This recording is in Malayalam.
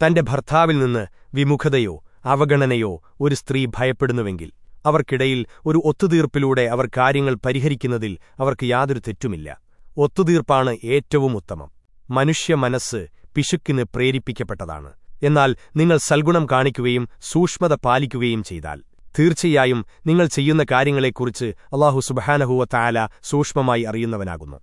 തന്റെ ഭർത്താവിൽ നിന്ന് വിമുഖതയോ അവഗണനയോ ഒരു സ്ത്രീ ഭയപ്പെടുന്നുവെങ്കിൽ അവർക്കിടയിൽ ഒരു ഒത്തുതീർപ്പിലൂടെ അവർ കാര്യങ്ങൾ പരിഹരിക്കുന്നതിൽ അവർക്ക് യാതൊരു തെറ്റുമില്ല. ഒത്തുതീർപ്പാണ് ഏറ്റവും ഉത്തമം. മനുഷ്യ മനസ്സ് പിശുക്കിന് പ്രേരിപ്പിക്കപ്പെട്ടതാണ്. എന്നാൽ നിങ്ങൾ സൽഗുണം കാണിക്കുകയും സൂക്ഷ്മത പാലിക്കുകയും ചെയ്താൽ തീർച്ചയായും നിങ്ങൾ ചെയ്യുന്ന കാര്യങ്ങളെക്കുറിച്ച് അള്ളാഹു സുബഹാനഹുവ താല സൂക്ഷ്മമായി അറിയുന്നവനാകുന്നു.